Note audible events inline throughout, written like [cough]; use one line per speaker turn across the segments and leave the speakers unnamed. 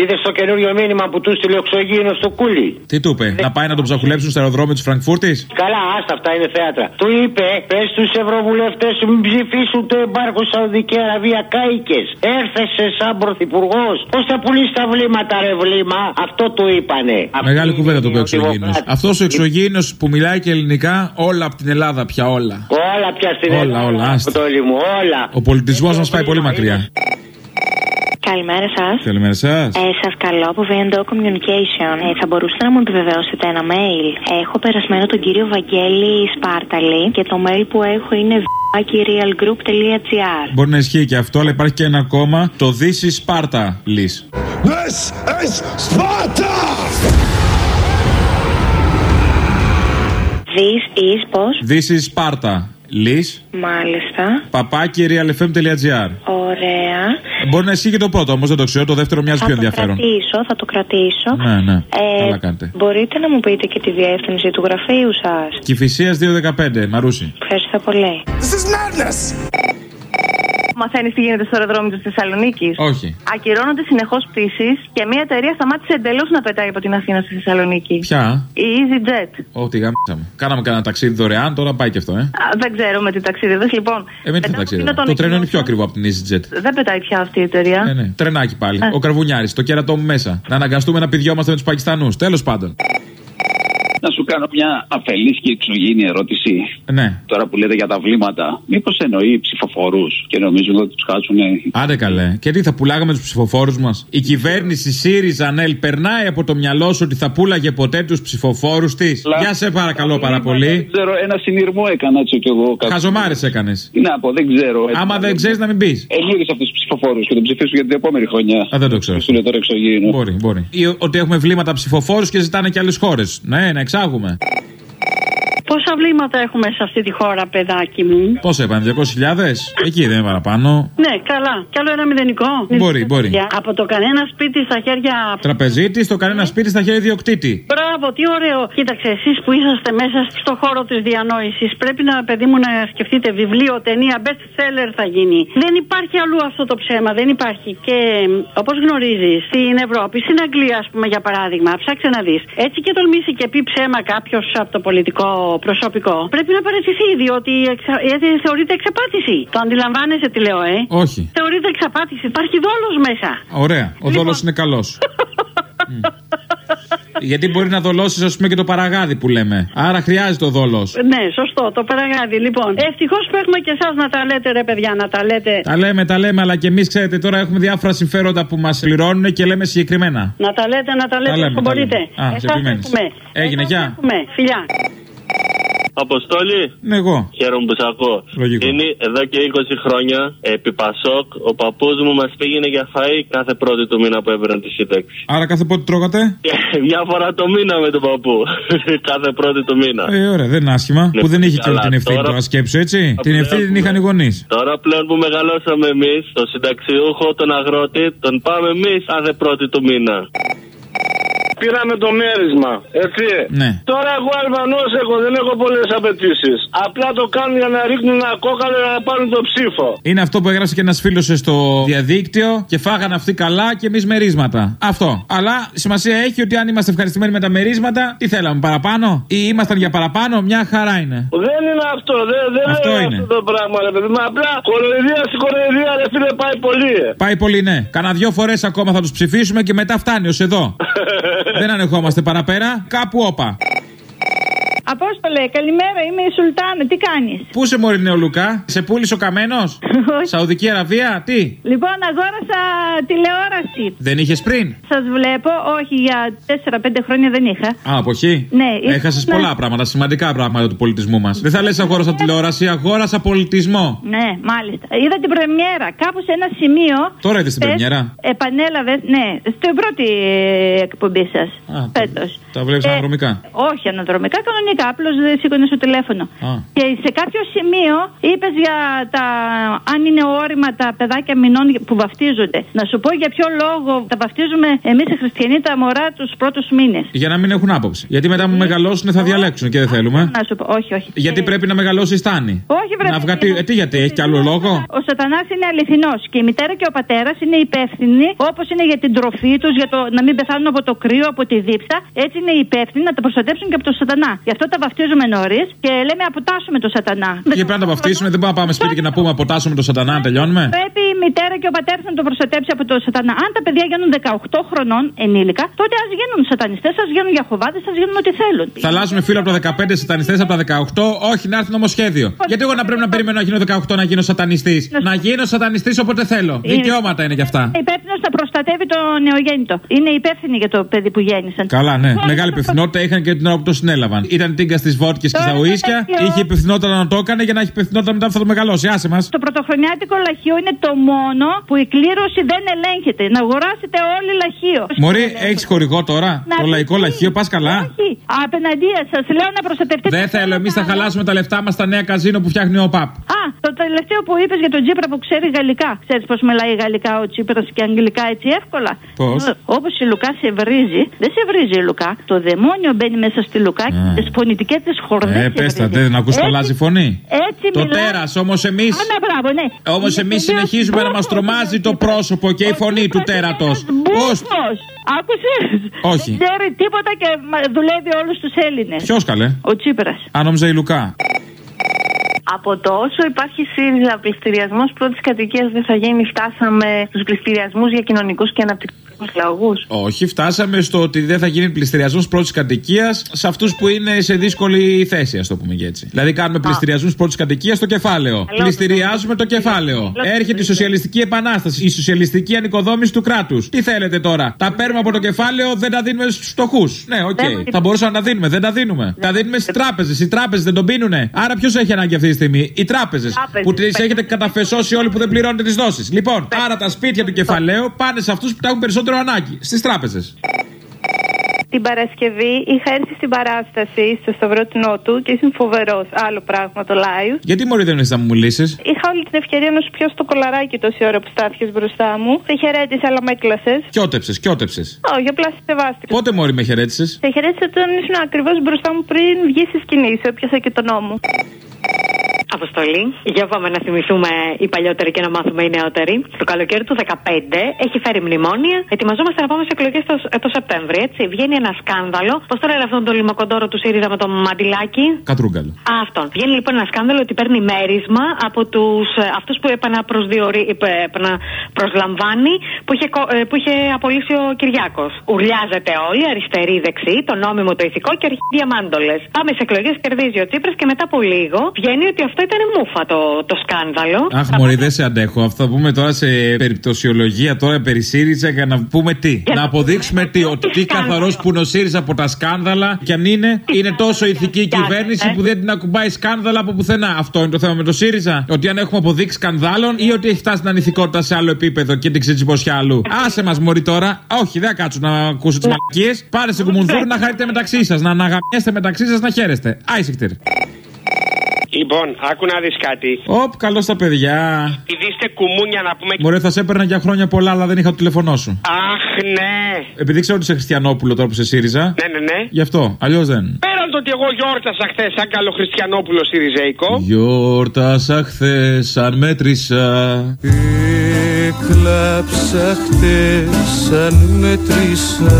Είδε το καινούριο μήνυμα που του στείλε ο εξωγήινο στο κούλι.
Τι του είπε, να πάει να τον ψαχουλέψουν στο αεροδρόμιο της Φραγκφούρτης;
Καλά, άστα αυτά είναι θέατρα. Του είπε, πες στου ευρωβουλευτές σου μην ψηφίσουν το εμπάρκο Σαουδική Αραβία κάηκε. Έρθεσαι σαν πρωθυπουργός. Πώς θα πουλήσεις τα βλήματα, ρε βλήμα; Αυτό του είπανε.
Μεγάλη
Αυτή
κουβέντα το
είναι
πει ο
ο
εξωγήινο.
Δημοκράτης.
Αυτός ο εξωγήινο που μιλάει και ελληνικά, όλα από την Ελλάδα πια όλα.
Όλα πια στην
Όλα,
Ελλάδα,
όλα, άστα.
Αποστόλη μου, όλα.
Ο πολιτισμός μας πάει πολύ μακριά.
Καλημέρα σας.
Καλημέρα σας.
Ε, σας καλώ από V&O Communication. Ε, θα μπορούσατε να μου επιβεβαιώσετε ένα mail. Έχω περασμένο τον κύριο Βαγγέλη Σπάρταλη και το mail που έχω είναι realgroup.gr.
Μπορεί να ισχύει και αυτό, αλλά υπάρχει και ένα ακόμα. Το This is Sparta, Liz.
This is Sparta!
This is πώς;
This is Sparta, Liz.
Μάλιστα.
Παπάκι realfm.gr.
Ωραία.
Μπορεί να ισχύει και το πρώτο, όμως δεν το ξέρω. Το δεύτερο μοιάζει
Θα
πιο
το
ενδιαφέρον.
κρατήσω, θα το κρατήσω.
Ναι, ναι.
Ε,
Καλά κάνετε.
Μπορείτε να μου πείτε και τη διεύθυνση του γραφείου σας.
Κυφυσίας 215, Μαρούση.
Ευχαριστώ πολύ.
This is madness!
Μαθαίνεις τι γίνεται στο αεροδρόμιο της Θεσσαλονίκης.
Όχι.
Ακυρώνονται συνεχώς πτήσεις και μια εταιρεία σταμάτησε εντελώς να πετάει από την Αθήνα στη Θεσσαλονίκη.
Ποια;
Η EasyJet.
Ό,τι γάμισαμε. Κάναμε κανένα ταξίδι δωρεάν, τώρα πάει και αυτό, ε.
Α, δεν ξέρω με τι ταξίδιδε. Λοιπόν,
Ε, με τι
μετά
ταξίδι.
από
Το
τον
τρένο είναι πιο
εκδόσα-
ακριβό από την EasyJet.
Δεν πετάει πια αυτή η εταιρεία.
Ε, ναι. Τρενάκι πάλι.
Ε.
Ο Καρβουνιάρης, το κέρατό μου μέσα. Να αναγκαστούμε να πηδιόμαστε με τους Πακιστανούς. Τέλος πάντων.
Να σου κάνω μια αφελής και εξωγήινη ερώτηση.
Ναι.
Τώρα που λέτε για τα βλήματα, μήπως εννοεί ψηφοφορού και νομίζουν ότι τους χάσουν.
Άντε καλέ. Και τι θα πουλάγαμε τους ψηφοφόρους μας; Η κυβέρνηση ΣΥΡΙΖΑ ΝΕΛ περνάει από το μυαλό σου ότι θα πούλαγε ποτέ τους ψηφοφόρους της; Για σε παρακαλώ πάρα
Δεν
πολύ.
ξέρω, ένα συνειρμό έκανα έτσι κι εγώ. κάτι.
Χαζομάρες έκανες.
Τι να πω, δεν ξέρω.
Άμα δεν ξέρεις να μην πεις.
Εγύρισε αυτούς τους ψηφοφόρους και τον ψηφίσουν για την επόμενη χρονιά.
Α, δεν το ξέρω.
Σου λέει τώρα εξωγήινο.
Μπορεί, μπορεί. Ή ότι έχουμε βλήματα ψηφοφόρους και ζητάνε και άλλες χώρες. Ναι, να εξάγουμε.
Πόσα βλήματα έχουμε σε αυτή τη χώρα, παιδάκι μου;
Πόσα είπαν, 200.000? Εκεί δεν είναι παραπάνω.
Ναι, καλά. Κι άλλο ένα μηδενικό.
Μπορεί, μπορεί.
Από το κανένα σπίτι στα χέρια.
Τραπεζίτης, στο κανένα σπίτι στα χέρια ιδιοκτήτη.
Μπράβο, τι ωραίο. Κοίταξε, εσείς που είσαστε μέσα στο χώρο της διανόησης, πρέπει να, παιδί μου, να σκεφτείτε βιβλίο, ταινία, best seller θα γίνει. Δεν υπάρχει αλλού αυτό το ψέμα, δεν υπάρχει. Και όπως γνωρίζεις, στην Ευρώπη, στην Αγγλία, ας πούμε, για παράδειγμα, ψάξε να δεις. Έτσι και τολμήσει και πει ψέμα κάποιος από το πολιτικό προσωπικό, πρέπει να παραιτηθεί, διότι εξα... ε, θεωρείται εξαπάτηση. Το αντιλαμβάνεσαι τι λέω, ε;
Όχι.
Θεωρείται εξαπάτηση. Υπάρχει δόλος μέσα.
Ωραία. Ο δόλος είναι καλός. [laughs] Γιατί μπορεί να δολώσεις, ας πούμε, και το παραγάδι που λέμε. Άρα χρειάζεται ο δόλος.
Ναι, σωστό, το παραγάδι. Λοιπόν, ευτυχώς που έχουμε και εσάς να τα λέτε, ρε παιδιά, να τα λέτε.
Τα λέμε, τα λέμε, αλλά και εμείς ξέρετε τώρα έχουμε διάφορα συμφέροντα που μας πληρώνουν και λέμε συγκεκριμένα.
Να τα λέτε, να τα λέτε
λέμε,
όσο
τα
μπορείτε.
λέμε. Α, σε
Εσάς
επιμένεις.
έχουμε.
Έγινε,
Εσάς
γεια.
έχουμε. Φιλιά.
Αποστόλη.
Ναι, εγώ.
Χαίρομαι που σε ακούω.
Λογικό.
Είναι εδώ και 20 χρόνια επί Πασόκ. Ο παππούς μου μας πήγαινε για φαΐ κάθε πρώτη του μήνα που έπαιρνε τη σύνταξη.
Άρα κάθε πότε τρώγατε;
Και Μια φορά το μήνα με τον παππού. [laughs] κάθε πρώτη του μήνα.
Ε, ωραία, δεν είναι άσχημα.
Ναι,
που δεν είχε και όλη
καλά,
την ευθύνη
τώρα-
τώρα σκέψου, έτσι;
Θα
Την ευθύνη την
πληρώσουμε.
είχαν οι γονείς.
Τώρα πλέον που μεγαλώσαμε εμείς, το συνταξιούχο, τον αγρότη, τον πάμε εμείς κάθε πρώτη του μήνα.
Πήραμε το μέρισμα, έτσι.
Ναι.
Τώρα εγώ Αλβανός έχω, δεν έχω πολλές απαιτήσεις. Απλά το κάνουν για να ρίχνουν ένα κόκαλο για να πάρουν το ψήφο.
Είναι αυτό που έγραψε και ένας φίλος στο διαδίκτυο και φάγανε αυτοί καλά και εμείς μερίσματα. Αυτό. Αλλά σημασία έχει ότι αν είμαστε ευχαριστημένοι με τα μερίσματα, τι θέλαμε, παραπάνω; Ή ήμασταν για παραπάνω, μια χαρά είναι.
Δεν είναι αυτό, δεν, δεν
Αυτό
λέω
είναι.
αυτό το πράγμα, ρε παιδί μου. Απλά κοροϊδία στην κοροϊδία, ρε φίλε, πάει πολύ. ε.
Πάει πολύ, ναι. Κάνα δυο φορές ακόμα θα τους ψηφίσουμε και μετά φτάνει ως εδώ. [laughs] Δεν ανεχόμαστε παραπέρα. Κάπου όπα.
Απόστολε, καλημέρα, είμαι η Σουλτάνα. Τι κάνεις;
Πού σε μωρή Νεολουκά, σε πούλησε ο καμένος; Σαουδική Αραβία, τι;
Λοιπόν, αγόρασα τηλεόραση.
Δεν είχες πριν;
Σας βλέπω, όχι για 4-5 χρόνια δεν είχα.
Α, αποχή.
Ναι,
Έχασες
ήσουν-
πολλά πράγματα, σημαντικά πράγματα του πολιτισμού μας. Δεν θα λες αγόρασα τηλεόραση, αγόρασα πολιτισμό.
Ναι, μάλιστα. Είδα την πρεμιέρα. Κάπου σε ένα σημείο.
Τώρα είδες την
χθες
πρεμιέρα;
Επανέλαβες, ναι, στην πρώτη ε, εκπομπή σας.
Α,
Φέτος.
Τα βλέπεις ε, αναδρομικά;
Όχι, αναδρομικά κανονικά. Απλώς δεν σήκωνε το τηλέφωνο.
Α.
Και σε κάποιο σημείο είπες για τα. Αν είναι όρημα τα παιδάκια μηνών που βαφτίζονται. Να σου πω για ποιο λόγο τα βαφτίζουμε εμείς οι χριστιανοί τα μωρά τους πρώτους μήνες.
Για να μην έχουν άποψη. Γιατί μετά που ε, μεγαλώσουν θα ε, διαλέξουν και δεν θέλουμε.
Να σου πω, όχι, όχι.
Γιατί πρέπει να μεγαλώσει η στάνη.
Όχι, βρε.
Να
βγατεί...
ε, τι γιατί, έχει κι άλλο λόγο;
Ο σατανάς είναι αληθινός και η μητέρα και ο πατέρας είναι υπεύθυνοι όπως είναι για την τροφή τους, για το να μην πεθάνουν από το κρύο, από τη δίψα. Έτσι είναι υπεύθυνοι να τα προστατέψουν και από τον Σατανά. Γι' αυτό τα βαφτίζουμε νωρίς και λέμε αποτάσσουμε τον Σατανά.
Και πρέπει να τα βαφτίσουμε, δεν μπορούμε να πάμε σπίτι και να πούμε αποτάσσουμε το σατανά να τελειώνουμε.
Πρέπει η μητέρα και ο πατέρας να το προστατέψει από τον Σατανά. Αν τα παιδιά γίνουν 18 χρονών ενήλικα, τότε ας γίνουν σατανιστές, ας γίνουν γιαχοβάδε, ας γίνουν ό,τι θέλουν.
Θα αλλάζουμε φίλο από τα 15 σατανιστές από τα 18. Όχι, να έρθει νομοσχέδιο. Γιατί εγώ να πρέπει να περιμένω να γίνω 18 να γίνω σατανιστής. Να γίνω σατανιστής όποτε θέλω. Δικαιώματα είναι κι αυτά.
Είναι υπεύθυνος να προστατεύει το νεογέννητο. Είναι υπεύθυνοι για το παιδί που γέννησαν.
Καλά, ναι. Μεγάλη υπευθυνότητα είχαν και την ώρα που το συνέλαβαν. Ήταν τίγκα στις βότκες και στα ουίσκια. Είχε υπευθυνότητα να το έκανε για να έχει υπευθυνότητα μετά που θα το μεγαλώσει. Άσε μας.
Το πρωτοχρονιάτικο λαχείο είναι το μόνο που η κλήρωση δεν ελέγχεται. Να αγοράσετε όλοι λαχείο.
Μωρή, έχεις χορηγό τώρα;
Να
Το λαϊκό
πει.
λαχείο, πας καλά.
Όχι. Απέναντία σας λέω να προστατευτείτε.
Δεν θέλω, εμείς θα χαλάσουμε τα λεφτά μας στα νέα καζίνο που φτιάχνει ο ΠΑΠ.
Α, το τελευταίο που είπες για τον Τσίπρα που ξέρει γαλλικά. Ξέρεις πώς μιλάει γαλλικά ο Τσίπρα και αγγλικά έτσι εύκολα;
Πώς;
Όπως η Λουκά σε βρίζει, δεν σε βρίζει η Λουκά. Το δαιμόνιο μπαίνει μέσα στη Λουκά και τις φωνητικές της χορδές.
Ε, πες τα, δεν ακούς το αλλάζει φωνή;
Έτσι
Το
μιλάει.
τέρας, όμως εμεί.
Α, ναι, μπράβο, ναι.
Όμως
Είναι
εμείς
τελείως
συνεχίζουμε να μας
μπούφος.
τρομάζει το πρόσωπο και η φωνή του τέρατος.
Μπούφος. Άκουσες;
Όχι.
Δεν ξέρει τίποτα και μα- δουλεύει όλους τους Έλληνες.
Ποιος καλέ;
Ο Τσίπρας.
Α, νόμιζα η Λουκά.
Από το όσο υπάρχει ΣΥΡΙΖΑ πλειστηριασμός πρώτης κατοικίας δεν θα γίνει, φτάσαμε στους πλειστηριασμούς για κοινωνικούς και αναπτυξιακούς λόγους.
Όχι, φτάσαμε στο ότι δεν θα γίνει πλειστηριασμός πρώτης κατοικίας σε αυτούς που είναι σε δύσκολη θέση, ας το πούμε και έτσι. Δηλαδή, κάνουμε πλειστηριασμούς πρώτης κατοικίας στο κεφάλαιο.
Καλό.
Πλειστηριάζουμε το κεφάλαιο.
Καλό.
Έρχεται η σοσιαλιστική επανάσταση, η σοσιαλιστική ανοικοδόμηση του κράτους. Τι θέλετε τώρα, τα παίρνουμε από το κεφάλαιο, δεν τα δίνουμε στους φτωχούς. Ναι, οκ.
Δεν-
Θα μπορούσαμε να τα δίνουμε, δεν τα δίνουμε. Τα δίνουμε στις τράπεζες. Οι τράπεζες δεν τον πίνουνε. Άρα ποιος έχει ανάγκη αυτή τη στιγμή, οι τράπεζες.
Τράπεζες.
Που τις έχετε καταφεσώσει όλοι που δεν πληρώνετε τις δόσεις. Λοιπόν, άρα τα σπίτια του κεφαλαίου πάνε σε αυτούς που τα έχουν περισσότερο ανάγκη. Στις τράπεζες.
Την Παρασκευή είχα έρθει στην παράσταση στο Σταυρό του Νότου και ήσουν φοβερός. Άλλο πράγμα το live.
Γιατί μόλι δεν είσαι να μου μιλήσεις;
Είχα όλη την ευκαιρία να σου πιάσω το κολαράκι τόση ώρα που στάθηκες μπροστά μου. Σε χαιρέτησα, αλλά με έκλασες.
Κιότεψες, κιότεψες.
Όχι, απλά σε σεβάστηκα.
Πότε μόλι με χαιρέτησες;
Σε χαιρέτησα όταν ήσουν ακριβώς μπροστά μου πριν βγεις στη σκηνή. Σε έπιασα και τον νόμο.
Αποστολή. Για πάμε να θυμηθούμε οι παλιότεροι και να μάθουμε οι νεότεροι. Το καλοκαίρι του 15 έχει φέρει μνημόνια. Ετοιμαζόμαστε να πάμε σε εκλογές το, ε, το Σεπτέμβρη, έτσι. Βγαίνει ένα σκάνδαλο. Πώς τώρα είναι αυτόν τον λιμοκοντόρο του ΣΥΡΙΖΑ με το μαντιλάκι.
Κατρούγκαλο.
Α, αυτόν. Βγαίνει λοιπόν ένα σκάνδαλο ότι παίρνει μέρισμα από τους αυτούς που επαναπροσδιορί, επ- επαναπροσλαμβάνει που είχε, κο- ε, που είχε απολύσει ο Κυριάκος. Ουρλιάζεται όλοι, αριστερή, δεξί, το νόμιμο, το ηθικό και αρχή διαμάντολες. Πάμε σε εκλογές, κερδίζει ο Τσίπρας και μετά από λίγο βγαίνει ότι αυτό ήταν μούφα το, το σκάνδαλο.
Αχ, Μωρή, δεν σε αντέχω. Αυτό θα πούμε τώρα σε περιπτωσιολογία, τώρα περί ΣΥΡΙΖΑ για να πούμε τι. Να αποδείξουμε τι. Ότι τι καθαρός που είναι ο ΣΥΡΙΖΑ από τα σκάνδαλα και αν είναι, είναι τόσο ηθική η κυβέρνηση που δεν την ακουμπάει σκάνδαλα από πουθενά. Αυτό είναι το θέμα με το ΣΥΡΙΖΑ. Ότι αν έχουμε αποδείξει σκανδάλων ή ότι έχει φτάσει την ανηθικότητα σε άλλο επίπεδο και την ξετσιμποσιά αλλού. Άσε μας, Μωρή τώρα. Όχι, δεν θα κάτσω να ακούσω τις μαλακίες. Πάρε σε κουμουνδούρ να χαρείτε μεταξύ σας. Να αναγαμιέστε μεταξύ σας να χαίρεστε. Άισικτηρ.
Λοιπόν, άκου να δεις κάτι.
Οπ, καλώς τα παιδιά.
Επειδή είστε κουμούνια να πούμε.
Μωρέ, θα σε έπαιρνα για χρόνια πολλά, αλλά δεν είχα το τηλεφωνό σου.
Αχ, ναι.
Επειδή ξέρω ότι είσαι Χριστιανόπουλο τώρα που σε ΣΥΡΙΖΑ.
Ναι, ναι, ναι.
Γι' αυτό. Αλλιώς δεν.
Πέραν το ότι εγώ γιόρτασα χθες σαν καλό Χριστιανόπουλο Σιριζέικο.
Γιόρτασα χθες σαν μέτρησα.
Έκλαψα χτες σαν μέτρησα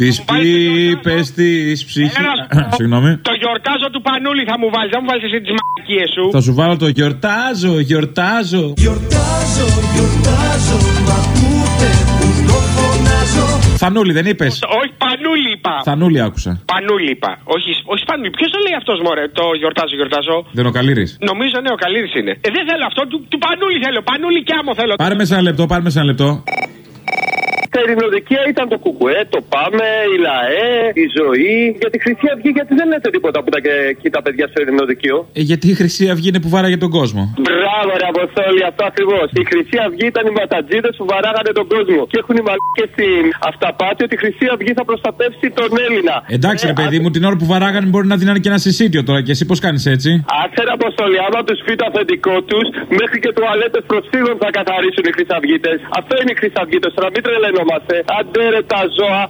Τι πίπε της ψυχή. [laughs] Συγγνώμη.
Το γιορτάζω του Πανούλη θα μου βάλεις. Δεν μου βάλεις εσύ τις μαλακίες σου.
Θα σου βάλω το γιορτάζω, γιορτάζω.
Γιορτάζω, γιορτάζω, μα ακούτε που το φωνάζω
Θανούλη, δεν είπες.
Όχι, Πανούλη είπα.
Θανούλη άκουσα.
Πανούλη είπα. Όχι, όχι Πανούλη. Ποιος το λέει αυτός, Μωρέ, το γιορτάζω, γιορτάζω;
Δεν ο Καλήρη.
Νομίζω ναι, ο Καλίδη είναι. Ε, δεν θέλω αυτό, του, του Πανούλη θέλω. Πανούλη και άμμο θέλω.
Πάρε με σε ένα λεπτό, πάρε με σε ένα λεπτό.
Τα ειρηνοδικεία ήταν το κουκουέ, το πάμε, η ΛΑΕ, η ζωή. Για τη Χρυσή Αυγή, γιατί δεν λέτε τίποτα που ήταν και εκεί τα παιδιά στο ειρηνοδικείο;
Ε, γιατί η Χρυσή Αυγή είναι που βάραγε τον κόσμο.
Μπράβο, ρε Αποστόλη, αυτό ακριβώς. Η Χρυσή Αυγή ήταν οι ματατζίδες που βαράγανε τον κόσμο. Και έχουν οι μαλακέ στην αυταπάτη ότι η Χρυσή Αυγή θα προστατεύσει τον Έλληνα.
Εντάξει, ρε παιδί μου, την ώρα που βαράγανε μπορεί να δίνανε και ένα συσίτιο τώρα. Και εσύ πώς κάνεις έτσι;
Άξερα Αποστόλη, άμα τους πει το αφεντικό τους, μέχρι και τουαλέτες προσφύγων θα καθαρίσουν οι Χρυσαυγίτες. Αυτό είναι οι Χρυσαυγίτες, τώρα μην τρελαίνομαστε. Άντε ρε τα ζώα.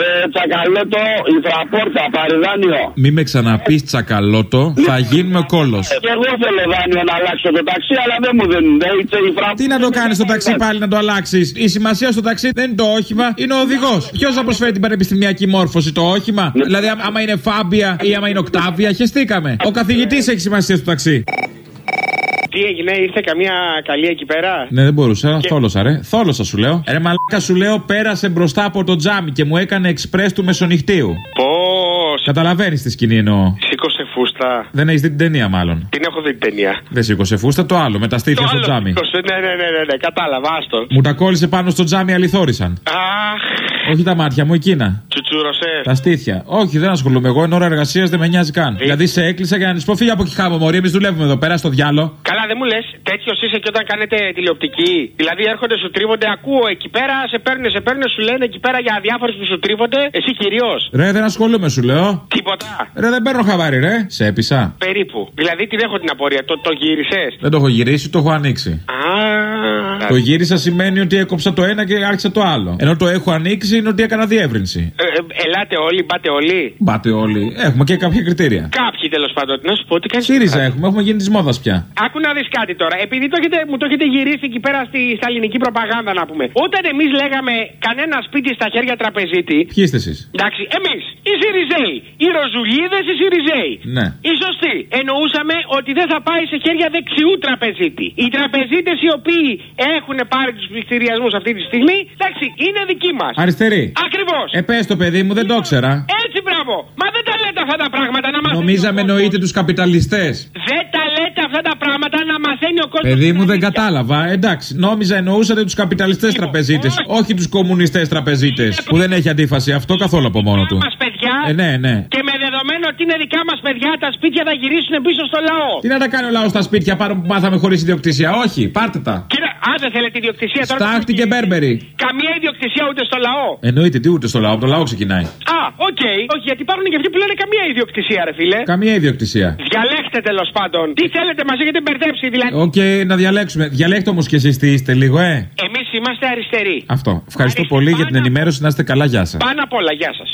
Ρε τσακαλώτο, η φραπόρτα, πάρει δάνειο.
Μη με ξαναπείς τσακαλώτο, θα γίνουμε κόλος.
Και εγώ θέλω δάνειο να αλλάξω το ταξί, αλλά δεν μου δίνουν. Ε, ήτσε η φραπόρτα.
Τι να το κάνεις στο ταξί πάλι να το αλλάξεις; Η σημασία στο ταξί δεν είναι το όχημα, είναι ο οδηγός. Ποιος θα προσφέρει την πανεπιστημιακή μόρφωση, το όχημα; Δηλαδή, άμα είναι φάμπια ή άμα είναι οκτάβια, χεστήκαμε. Ο καθηγητής έχει σημασία στο ταξί.
Τι έγινε, ήρθε καμία καλή εκεί πέρα;
Ναι, δεν μπορούσα. Θόλωσα, ρε. Θόλωσα σου λέω. Ρε μαλάκα σου λέω, πέρασε μπροστά από το τζάμι και μου έκανε εξπρές του μεσονυχτίου.
Πώς;
Καταλαβαίνεις τη σκηνή εννοώ.
Σήκωσε φούστα.
Δεν έχεις δει την ταινία, μάλλον.
Την έχω δει την ταινία.
Δεν σήκωσε φούστα, το άλλο, με τα στήθια
Το
στο
άλλο
τζάμι.
σήκωσε, Ναι, ναι, ναι, ναι, ναι, κατάλαβα, άστο.
Μου τα κόλλησε πάνω στο τζάμι, αληθόρισαν.
Αχ,
Όχι τα μάτια μου, εκείνα.
τσουτσούρωσες.
Τα στήθια. Όχι, δεν ασχολούμαι. Εγώ εν ώρα εργασίας δεν με νοιάζει καν. Δηλαδή σε έκλεισα για να της πω φύγει από εκεί χάμω, Μωρή. Εμείς δουλεύουμε εδώ πέρα στο διάλο.
Καλά, δεν μου λες, τέτοιος είσαι και όταν κάνετε τηλεοπτική. Δηλαδή έρχονται, σου τρίβονται, ακούω εκεί πέρα, σε παίρνουν, σε παίρνουν, σου λένε εκεί πέρα για διάφορου που σου τρίβονται. Εσύ κυρίως.
Ρε, δεν ασχολούμαι, σου λέω.
Τίποτα.
Ρε, δεν παίρνω χαβάρι, ρε. Σε έπεισα.
Περίπου. Δηλαδή την έχω την απορία. Το, το γύρισες.
Δεν το έχω γυρίσει, το έχω ανοίξει.
Α.
Το γύρισα σημαίνει ότι έκοψα το ένα και άρχισα το άλλο. Ενώ το έχω ανοίξει είναι ότι έκανα διεύρυνση.
Ε, ε, ελάτε όλοι, πάτε όλοι.
Μπάτε όλοι. Έχουμε και κάποια κριτήρια.
Κάποιοι τέλος πάντων. Να σου πω τι κάνει.
ΣΥΡΙΖΑ έχουμε, έχουμε γίνει της μόδας πια.
Άκου να δεις κάτι τώρα. Επειδή το έχετε, μου το έχετε γυρίσει εκεί πέρα στη, στα ελληνική προπαγάνδα να πούμε. Όταν εμείς λέγαμε κανένα σπίτι στα χέρια τραπεζίτη.
Ποιοι είστε εσείς;
Εντάξει, εμείς, οι Σιριζέοι, οι Ροζουλίδες, οι Σιριζέοι.
Ναι.
Οι σωστοί. Εννοούσαμε ότι δεν θα πάει σε χέρια δεξιού τραπεζίτη. Οι τραπεζίτες οι οποίοι έχουν πάρει τους πληστηριασμούς αυτή τη στιγμή, εντάξει, είναι δικοί μας.
Αριστερή.
Ακριβώς.
Ε, πες το παιδί μου, δεν το ήξερα.
Έτσι, μπράβο. Μα δεν τα λέτε αυτά τα πράγματα να μαθαίνει.
Νομίζαμε εννοείται τους καπιταλιστές.
Δεν τα λέτε αυτά τα πράγματα να μαθαίνει ο κόσμος.
Παιδί μου δεν κατάλαβα. Εντάξει, νόμιζα εννοούσατε τους καπιταλιστές τραπεζίτες, όχι τους κομμουνιστές τραπεζίτες. Που δεν έχει αντίφαση αυτό καθόλου από μόνο του.
Μας παιδιά.
Ε, ναι, ναι.
Και με δεδομένο ότι είναι δικά μας παιδιά, τα σπίτια θα γυρίσουν πίσω στο λαό.
Τι να τα κάνει ο λαός στα σπίτια πάνω που μάθαμε χωρίς ιδιοκτησία. Όχι, πάρτε τα.
Κύριε, α, δεν θέλετε ιδιοκτησία τώρα.
Στάχτη και μπούρμπερη.
Καμία ιδιοκτησία ούτε στο λαό.
Εννοείται τι ούτε στο λαό, από το λαό ξεκινάει.
Α, οκ. Όχι, γιατί υπάρχουν και αυτοί που λένε καμία ιδιοκτησία, ρε φίλε.
Καμία ιδιοκτησία.
Διαλέξτε τέλος πάντων. Τι θέλετε, μας έχετε μπερδέψει δηλαδή.
Οκ, να διαλέξουμε. Διαλέξτε όμως και εσείς τι είστε λίγο, ε.
Εμείς είμαστε αριστεροί.
Αυτό. Ευχαριστώ πολύ για την ενημέρωση. Να είστε καλά, γεια σας.
Πάνω απ' όλα, γεια σας.